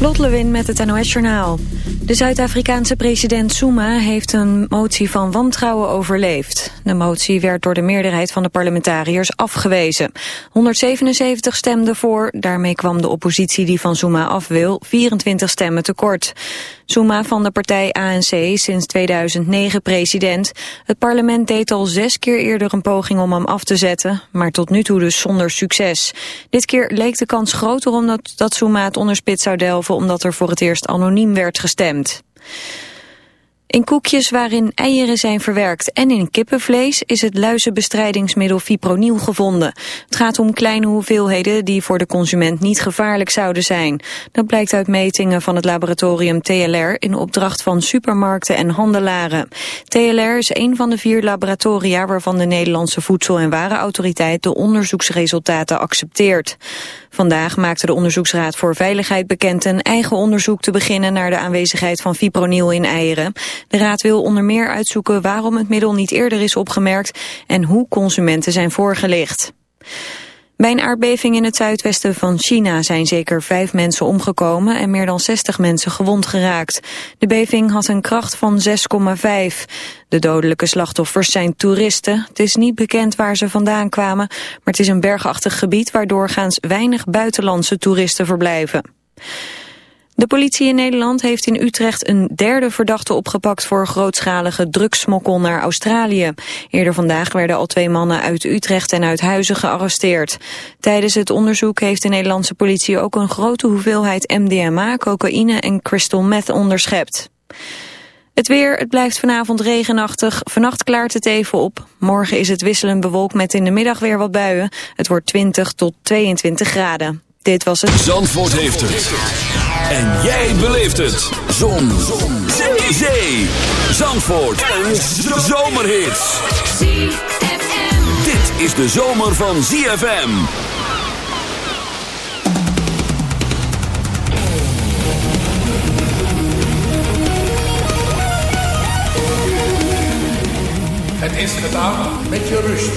Lot Lewin met het NOS Journaal. De Zuid-Afrikaanse president Zuma heeft een motie van wantrouwen overleefd. De motie werd door de meerderheid van de parlementariërs afgewezen. 177 stemden voor, daarmee kwam de oppositie die van Zuma af wil 24 stemmen tekort. Zuma van de partij ANC sinds 2009 president. Het parlement deed al zes keer eerder een poging om hem af te zetten, maar tot nu toe dus zonder succes. Dit keer leek de kans groter omdat dat Zuma het onderspit zou delven omdat er voor het eerst anoniem werd gestemd. In koekjes waarin eieren zijn verwerkt en in kippenvlees is het luizenbestrijdingsmiddel fipronil gevonden. Het gaat om kleine hoeveelheden die voor de consument niet gevaarlijk zouden zijn. Dat blijkt uit metingen van het laboratorium TLR in opdracht van supermarkten en handelaren. TLR is een van de vier laboratoria waarvan de Nederlandse Voedsel- en Warenautoriteit de onderzoeksresultaten accepteert. Vandaag maakte de Onderzoeksraad voor Veiligheid bekend een eigen onderzoek te beginnen naar de aanwezigheid van fipronil in eieren. De raad wil onder meer uitzoeken waarom het middel niet eerder is opgemerkt en hoe consumenten zijn voorgelicht. Bij een aardbeving in het zuidwesten van China zijn zeker vijf mensen omgekomen en meer dan 60 mensen gewond geraakt. De beving had een kracht van 6,5. De dodelijke slachtoffers zijn toeristen. Het is niet bekend waar ze vandaan kwamen, maar het is een bergachtig gebied waar doorgaans weinig buitenlandse toeristen verblijven. De politie in Nederland heeft in Utrecht een derde verdachte opgepakt voor grootschalige drugssmokkel naar Australië. Eerder vandaag werden al twee mannen uit Utrecht en uit Huizen gearresteerd. Tijdens het onderzoek heeft de Nederlandse politie ook een grote hoeveelheid MDMA, cocaïne en crystal meth onderschept. Het weer, het blijft vanavond regenachtig. Vannacht klaart het even op. Morgen is het wisselend bewolkt met in de middag weer wat buien. Het wordt 20 tot 22 graden. Dit was het. Zandvoort heeft het. En jij beleeft het. Zon. Zon. Zee. Zee. Zandvoort. Een zomerhit. Dit is de zomer van ZFM. Het is gedaan met je rust.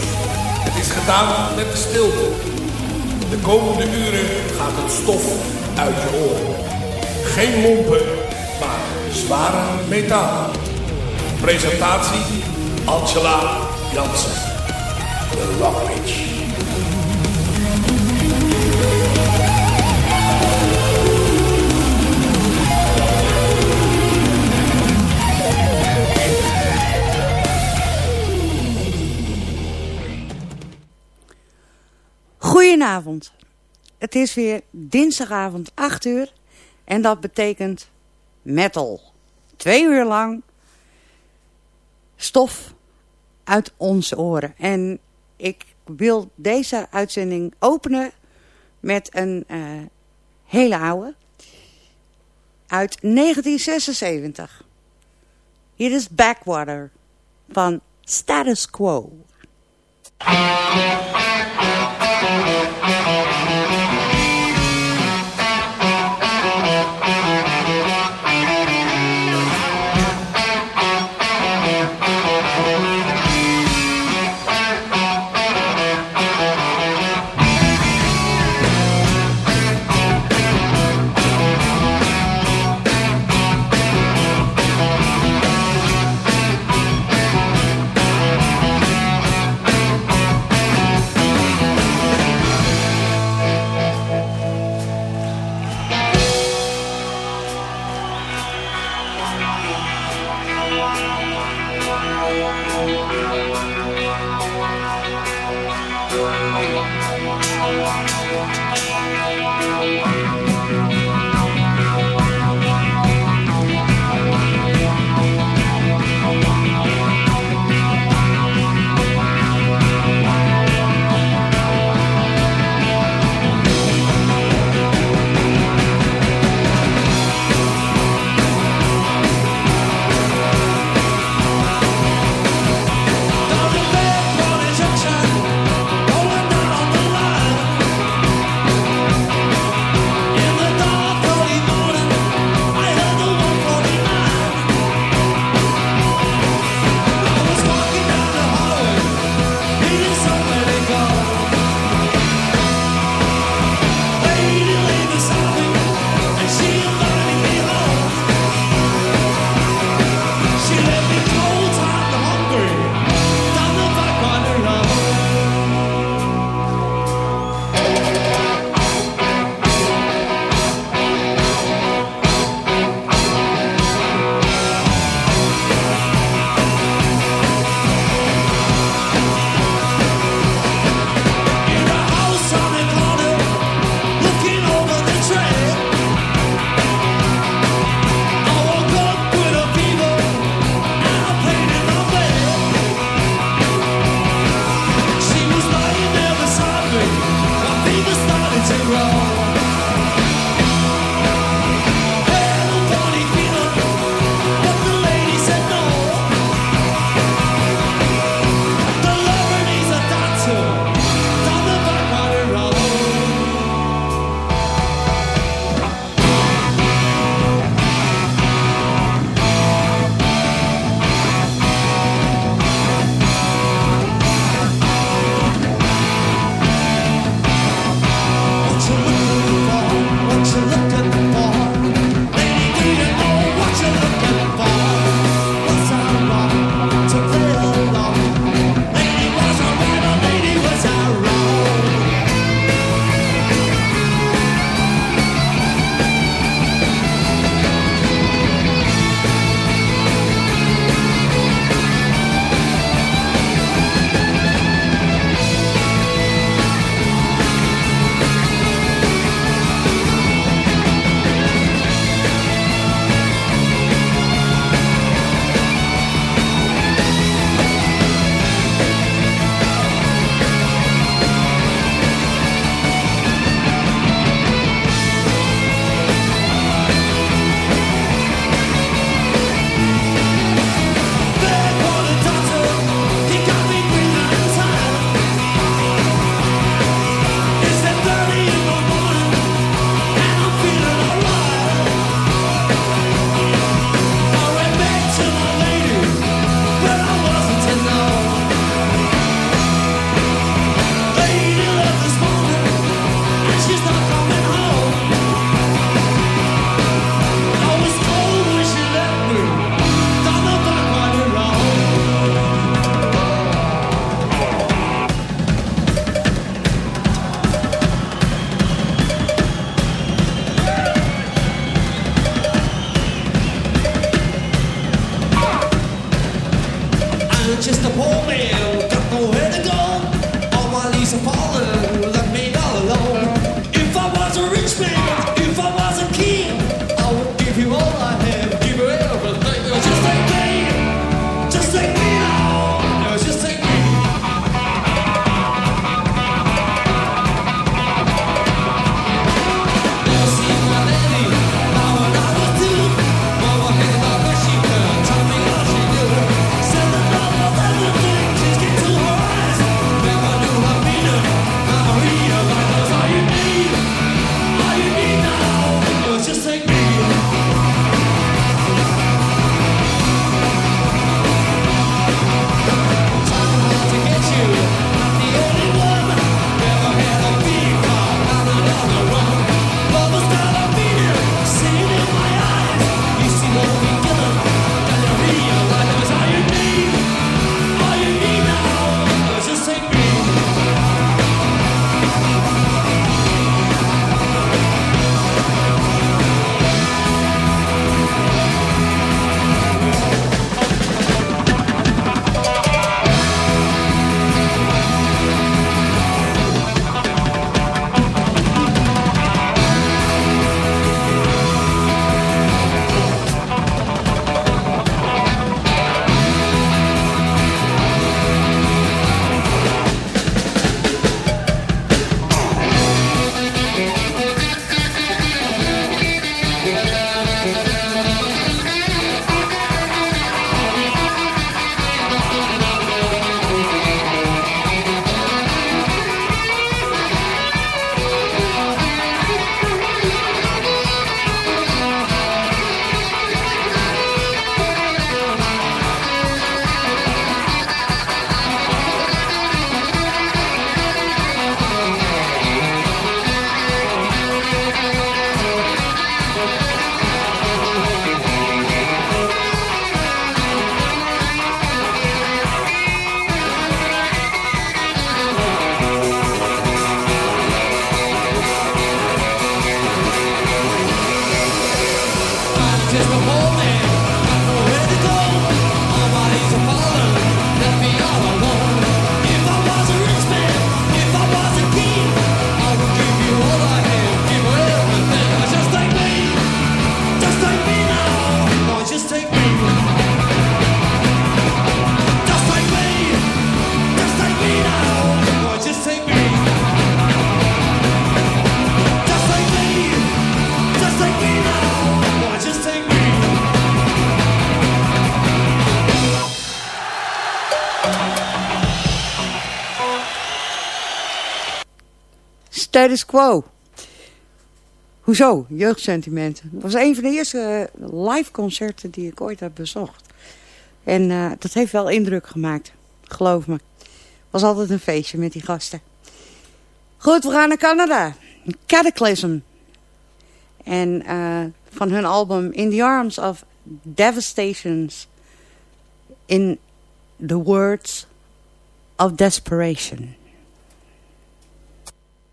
Het is gedaan met de stilte. De komende uren gaat het stof uit je oren. Geen lompen, maar zware metaal. Presentatie Angela Jansen. De. Goedenavond. Het is weer dinsdagavond 8 uur en dat betekent metal. Twee uur lang stof uit onze oren. En ik wil deze uitzending openen met een uh, hele oude uit 1976. Hier is Backwater van Status Quo. Status quo. Hoezo? Jeugdsentimenten. Dat was een van de eerste eh, live concerten die ik ooit heb bezocht. En uh, dat heeft wel indruk gemaakt. Geloof me. was altijd een feestje met die gasten. Goed, we gaan naar Canada. Cataclysm. En van hun album In the Arms of Devastations in the Words of Desperation.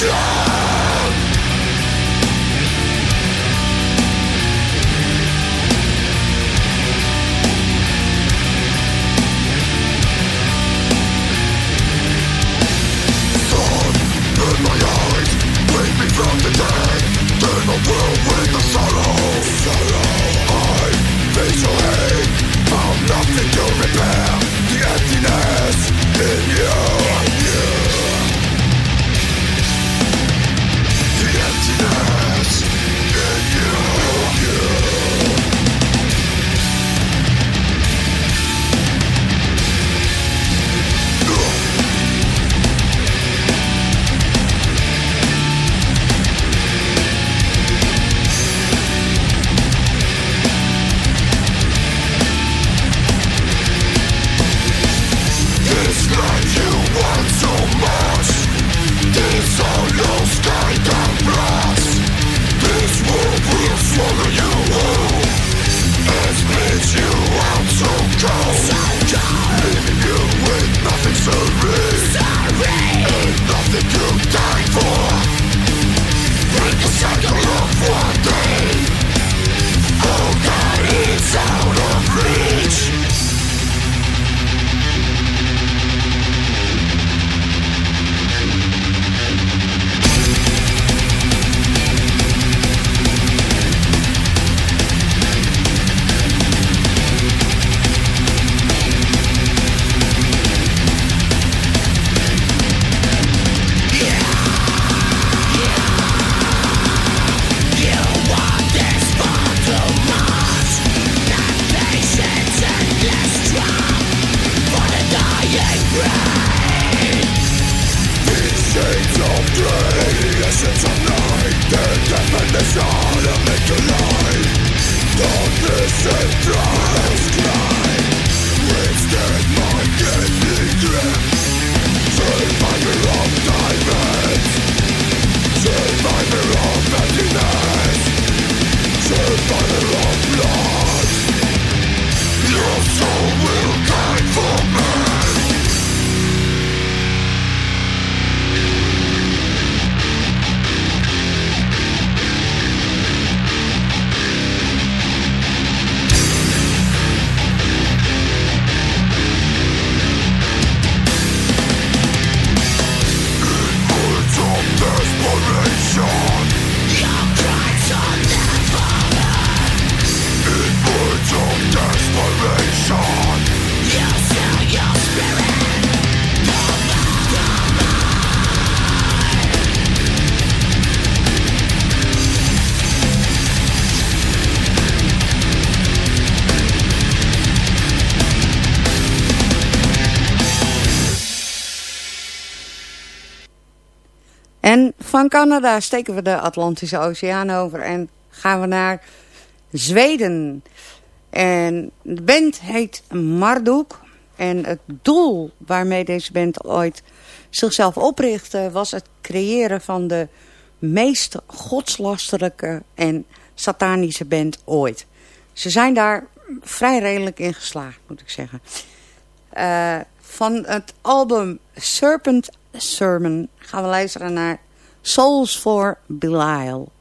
Sure. Canada steken we de Atlantische Oceaan over en gaan we naar Zweden. En de band heet Marduk. En het doel waarmee deze band ooit zichzelf oprichtte... was het creëren van de meest godslasterlijke en satanische band ooit. Ze zijn daar vrij redelijk in geslaagd, moet ik zeggen. Uh, van het album Serpent Sermon gaan we luisteren naar Souls for Belial.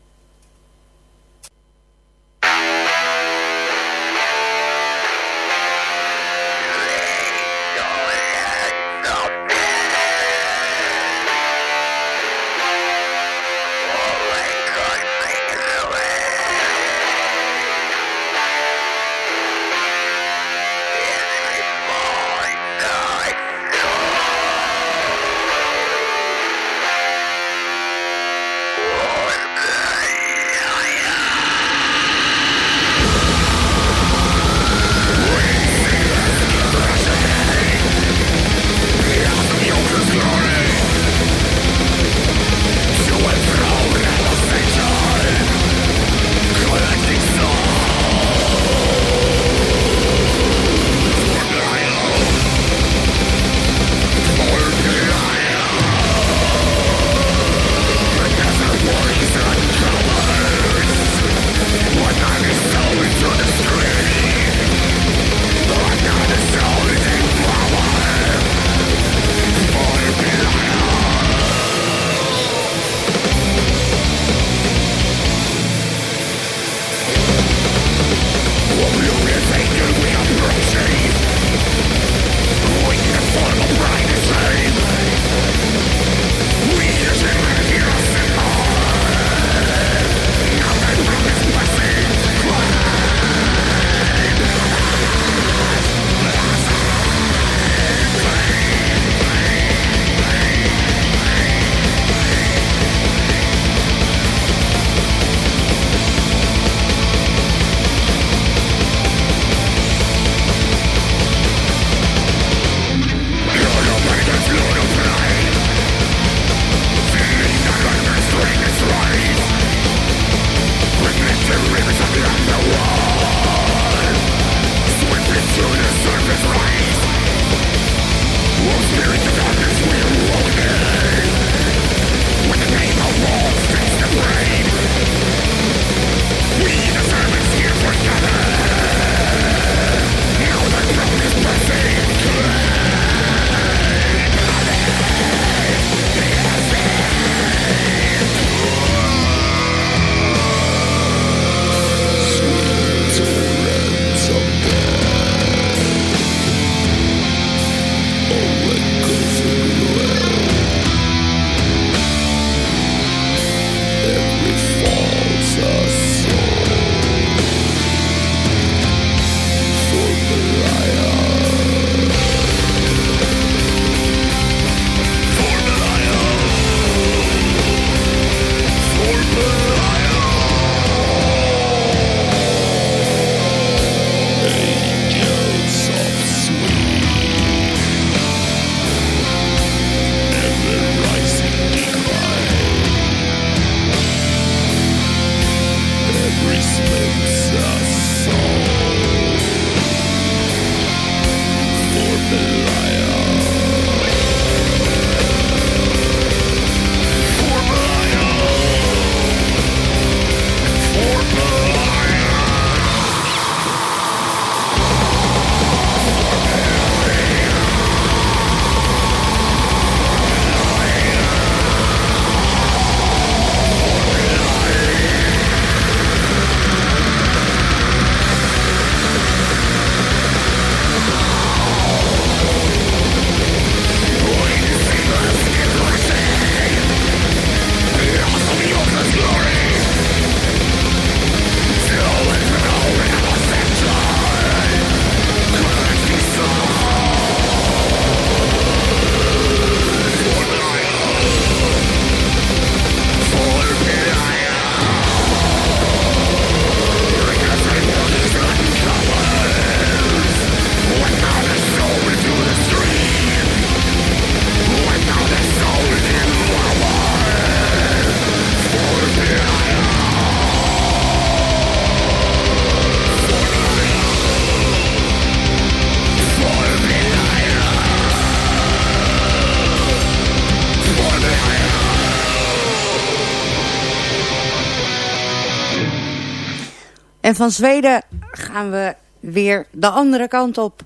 Van Zweden gaan we weer de andere kant op.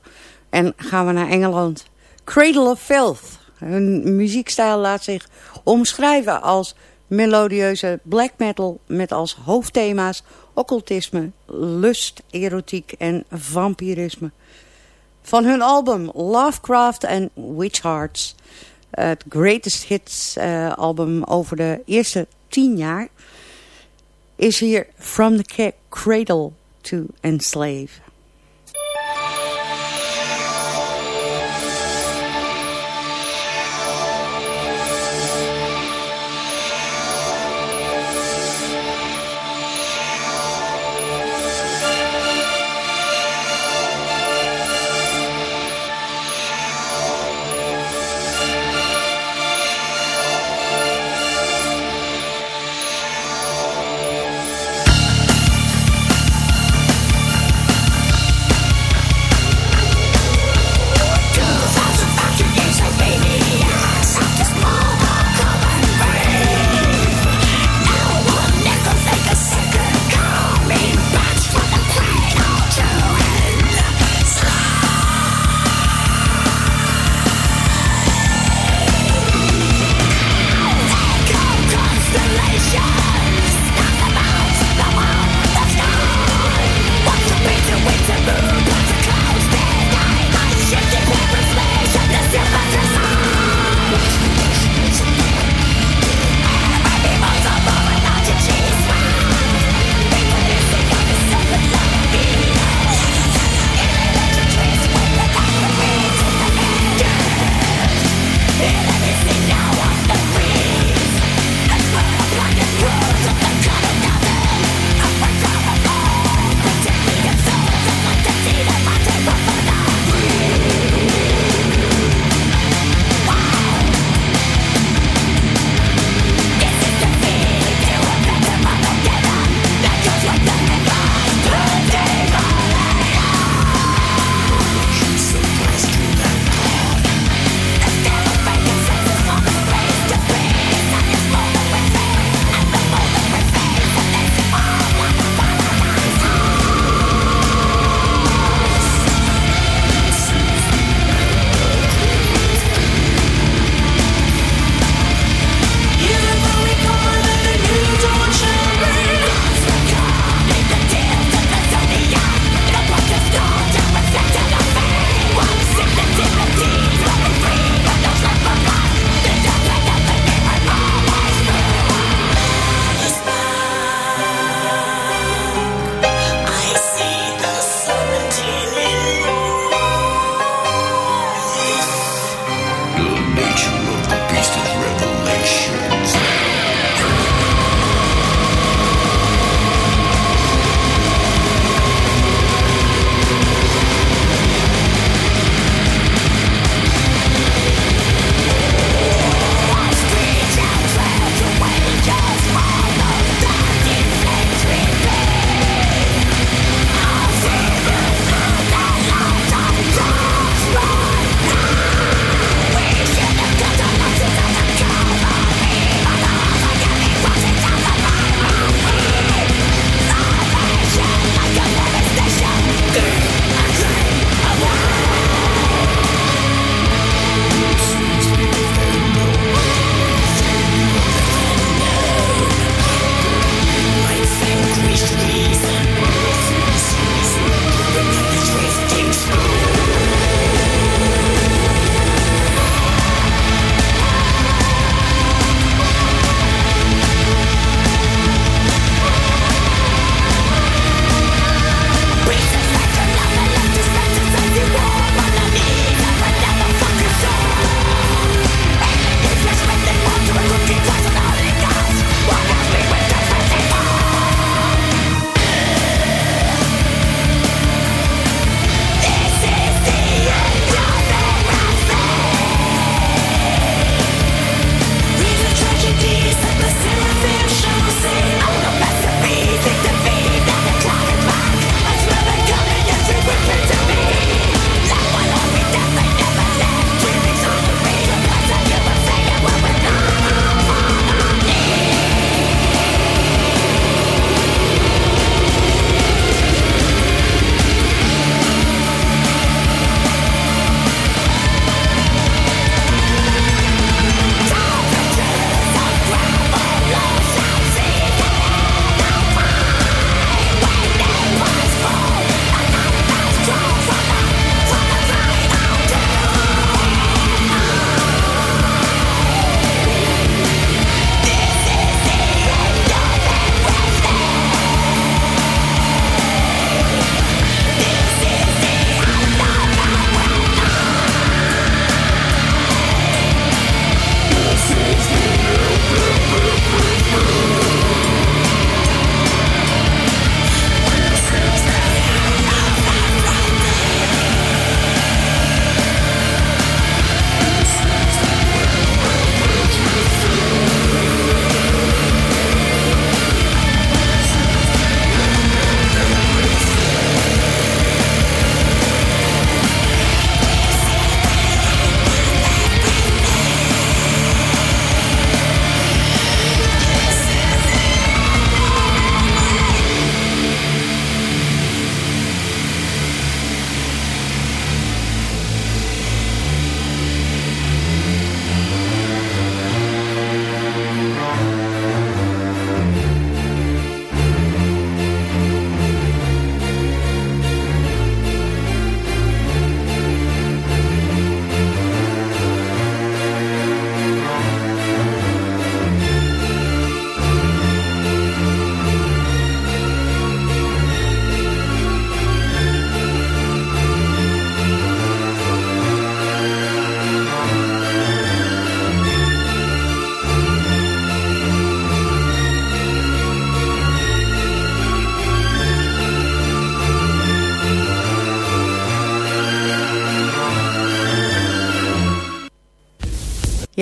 En gaan we naar Engeland. Cradle of Filth. Hun muziekstijl laat zich omschrijven als melodieuze black metal met als hoofdthema's occultisme, lust, erotiek en vampirisme. Van hun album Lovecraft and Witch Hearts, het greatest hits uh, album over de eerste tien jaar, is hier From the Cradle to Enslave.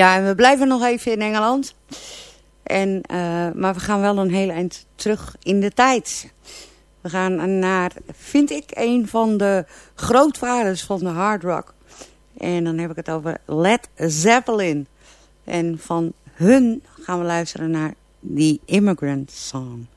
Ja, en we blijven nog even in Engeland. En, uh, maar we gaan wel een heel eind terug in de tijd. We gaan naar, vind ik, een van de grootvaders van de hard rock. En dan heb ik het over Led Zeppelin. En van hun gaan we luisteren naar The Immigrant Song.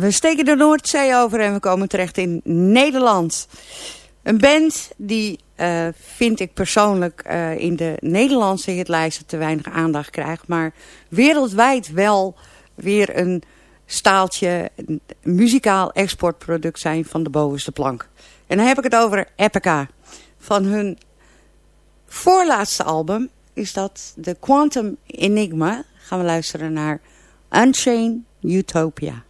We steken de Noordzee over en we komen terecht in Nederland. Een band die uh, vind ik persoonlijk uh, in de Nederlandse hitlijsten te weinig aandacht krijgt. Maar wereldwijd wel weer een staaltje muzikaal exportproduct zijn van de bovenste plank. En dan heb ik het over Epica. Van hun voorlaatste album is dat de Quantum Enigma. Gaan we luisteren naar Unchained Utopia.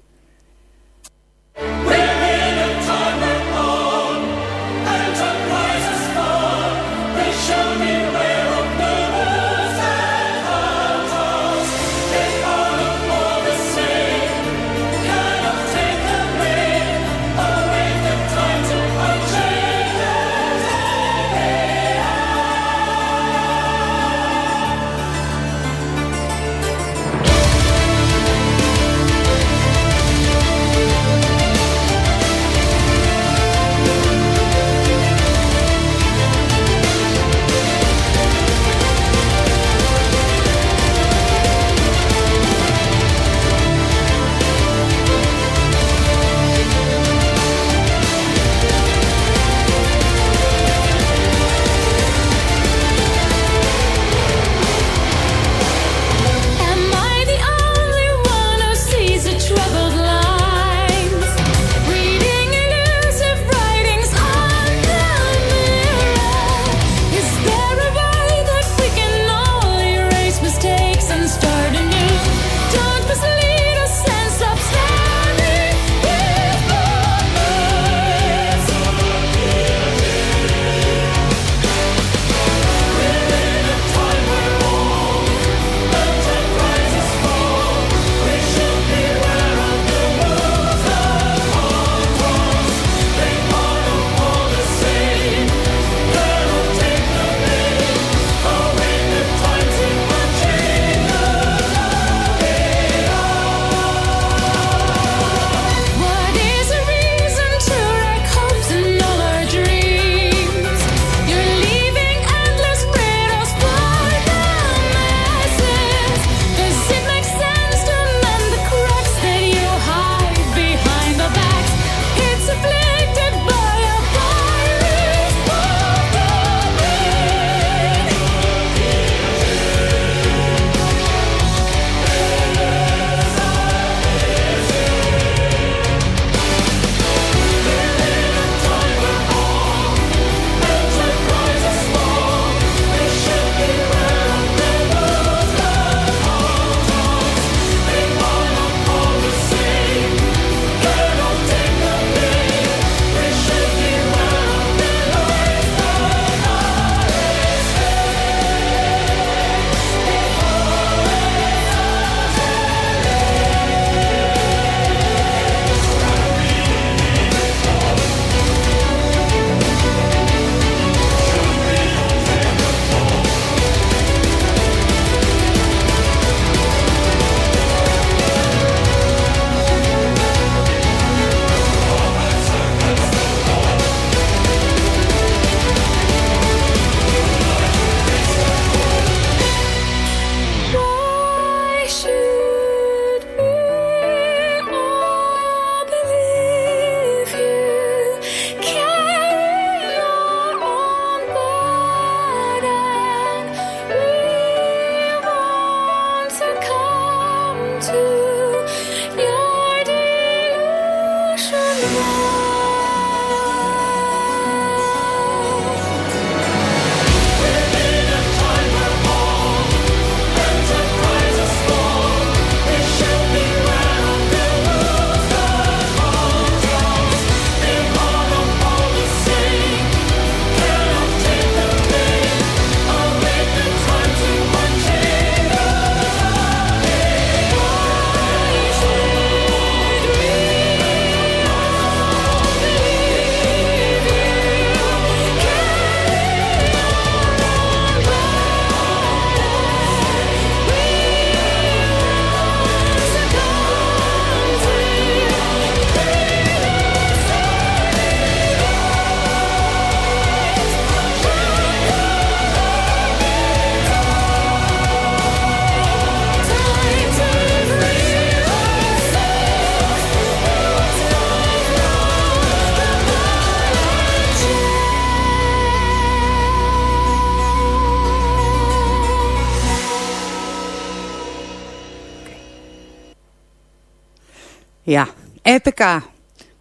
Epica.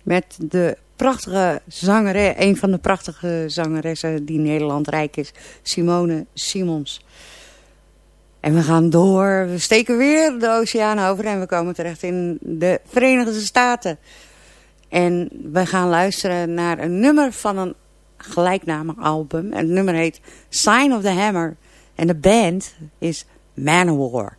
Met de prachtige zangeres, een van de prachtige zangeressen die Nederland rijk is. Simone Simons. En we gaan door. We steken weer de oceaan over en we komen terecht in de Verenigde Staten. En we gaan luisteren naar een nummer van een gelijknamig album. En het nummer heet Sign of the Hammer. En de band is Manowar.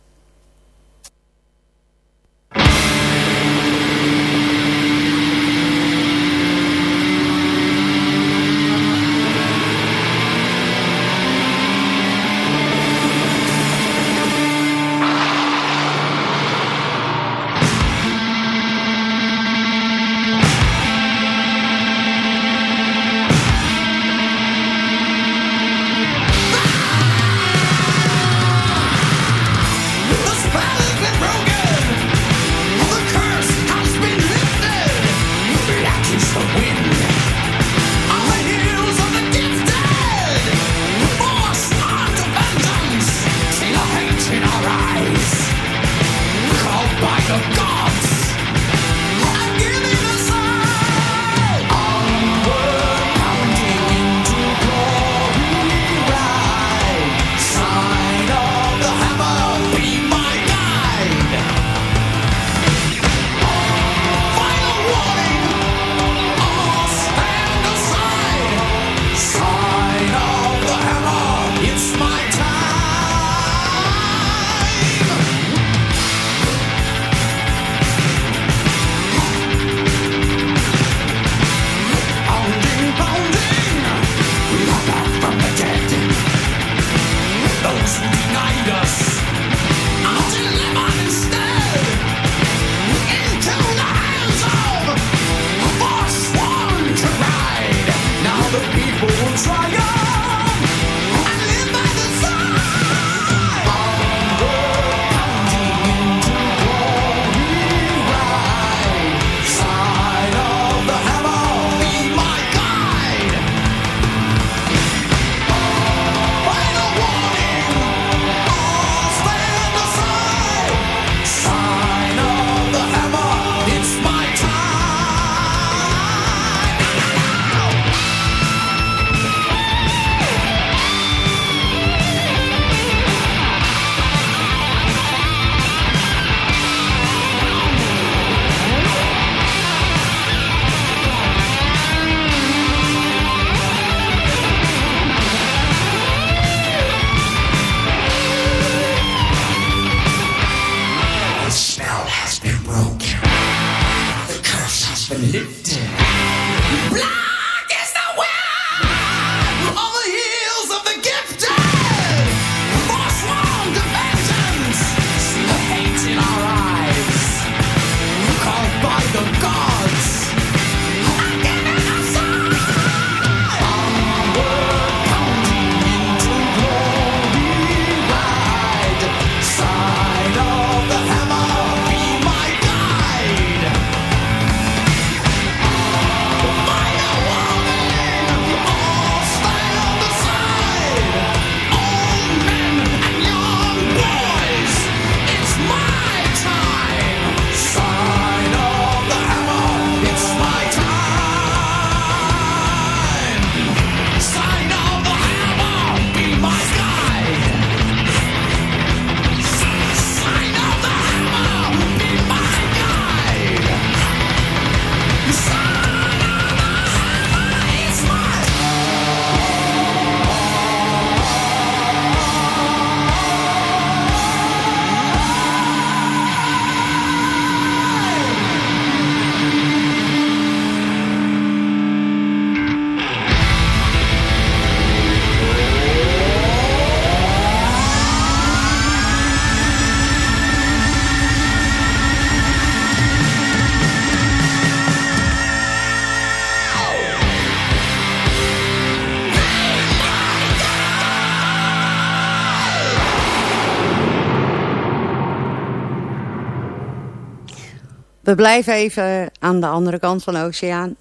We blijven even aan de andere kant van de oceaan.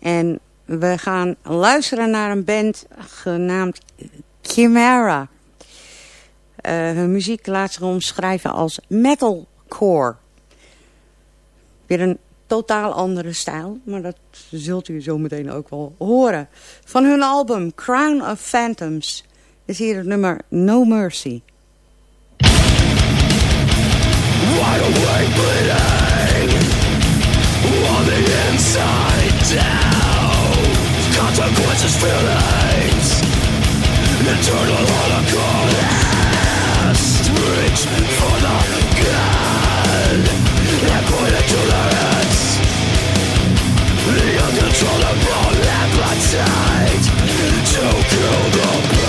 En we gaan luisteren naar een band genaamd Chimera. Uh, hun muziek laat zich omschrijven als metalcore. Weer een totaal andere stijl, maar dat zult u zo meteen ook wel horen. Van hun album Crown of Phantoms is hier het nummer No Mercy. Wide awake, the inside out Consequences feel light eternal holocaust. Reach for the gun And to their heads The uncontrollable appetite To kill the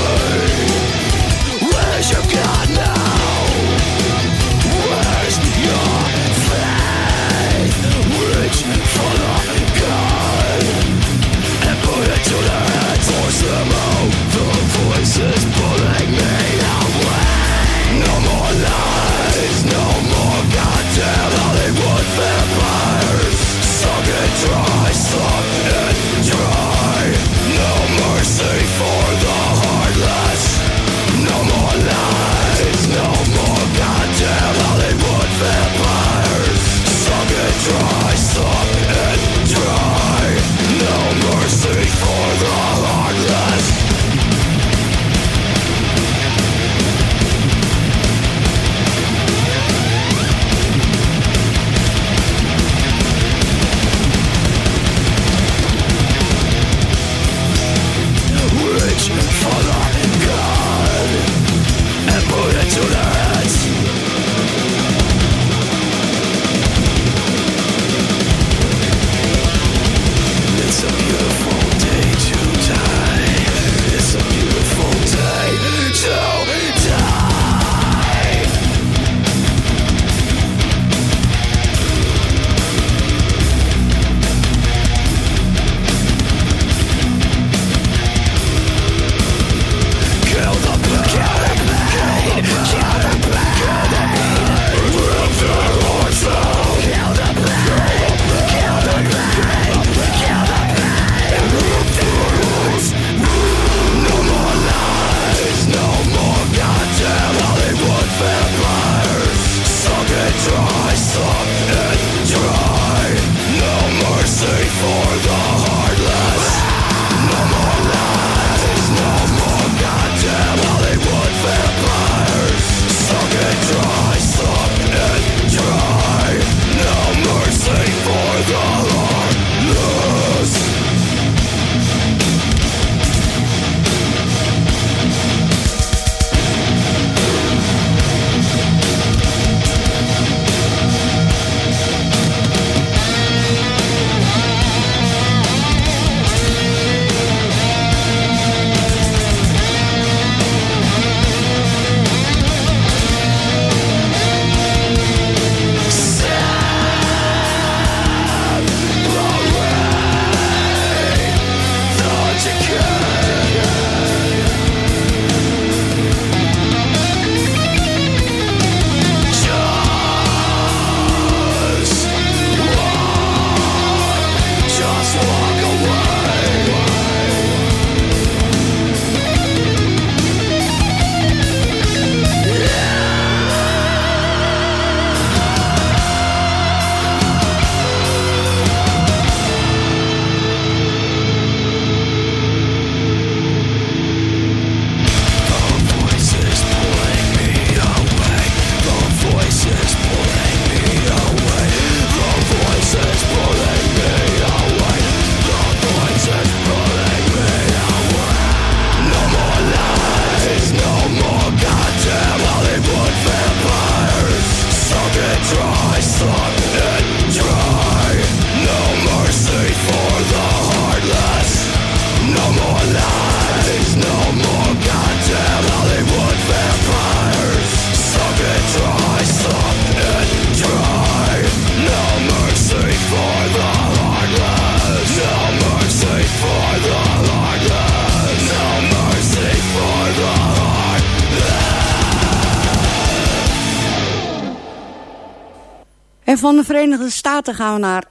van de Verenigde Staten gaan we naar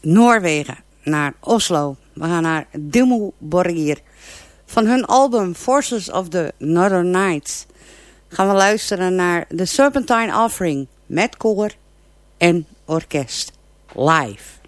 Noorwegen, naar Oslo. We gaan naar Dimmu Borgir. Van hun album Forces of the Northern Nights gaan we luisteren naar The Serpentine Offering met koor en orkest live.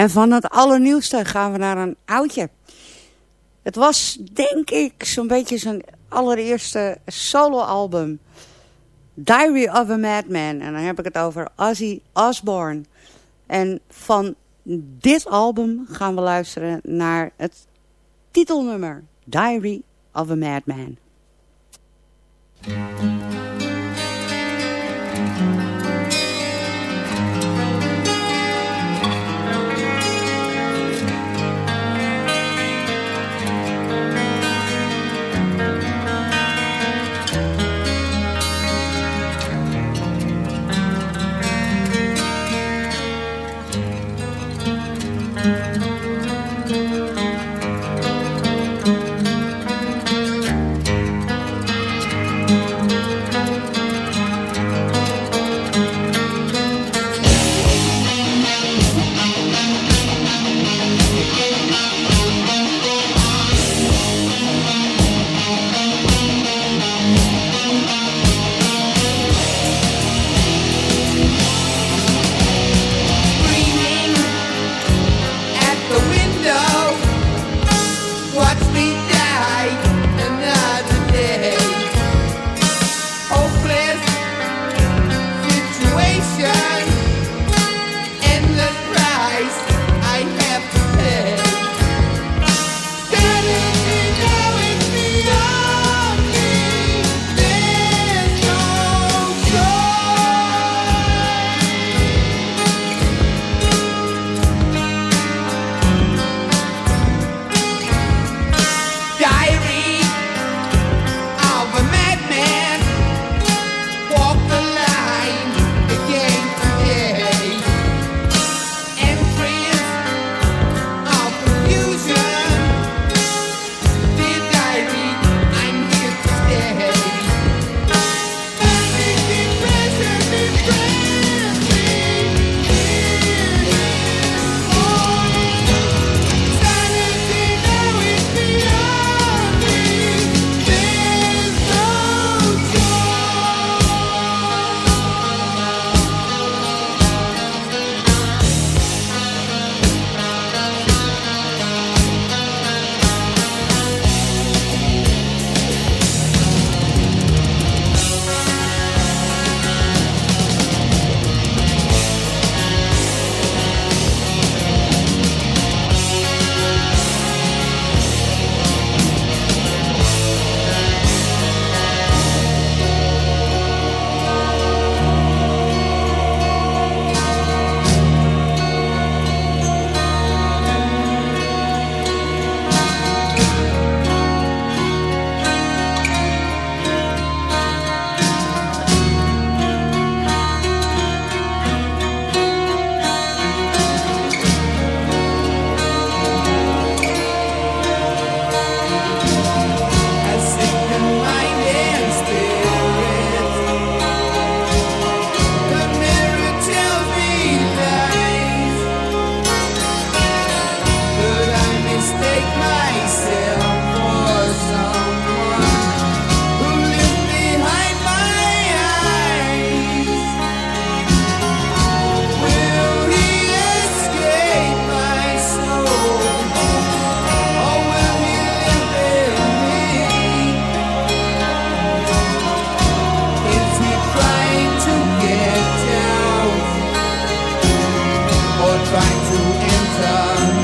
En van het allernieuwste gaan we naar een oudje. Het was, denk ik, zo'n beetje zijn allereerste soloalbum. Diary of a Madman. En dan heb ik het over Ozzy Osbourne. En van dit album gaan we luisteren naar het titelnummer. Diary of a Madman. Trying to enter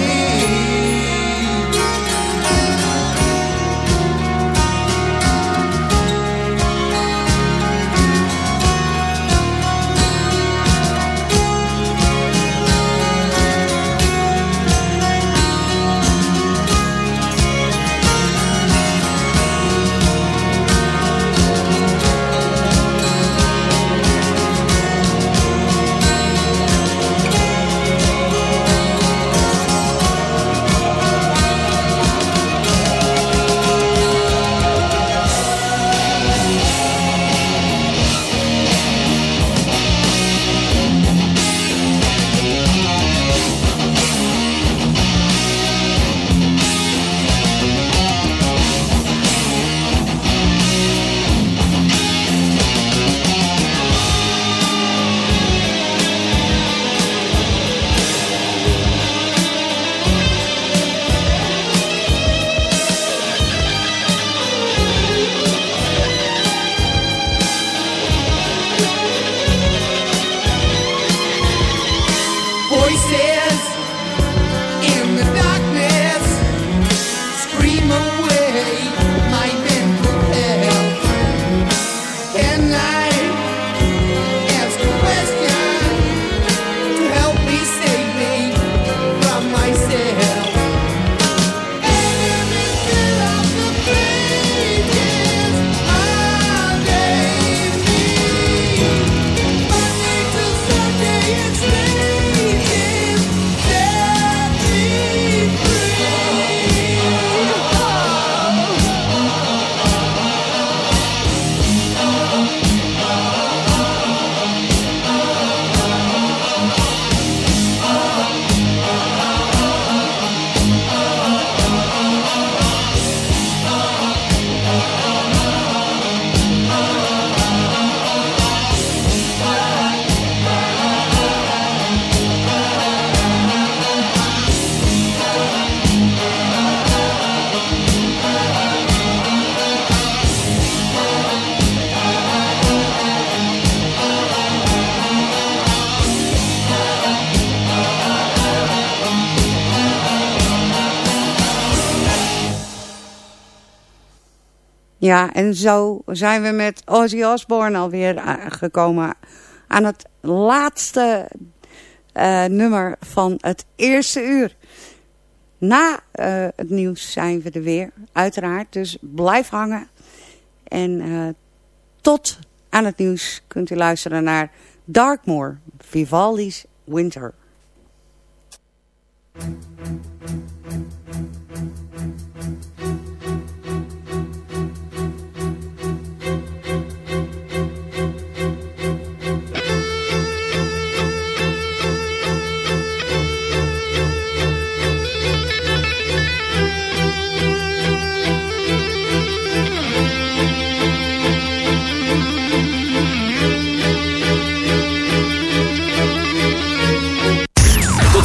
Ja, en zo zijn we met Ozzy Osbourne alweer a- gekomen aan het laatste eh, nummer van het eerste uur. Na eh, het nieuws zijn we er weer, uiteraard. Dus blijf hangen. En eh, tot aan het nieuws kunt u luisteren naar Darkmoor, Vivaldi's Winter.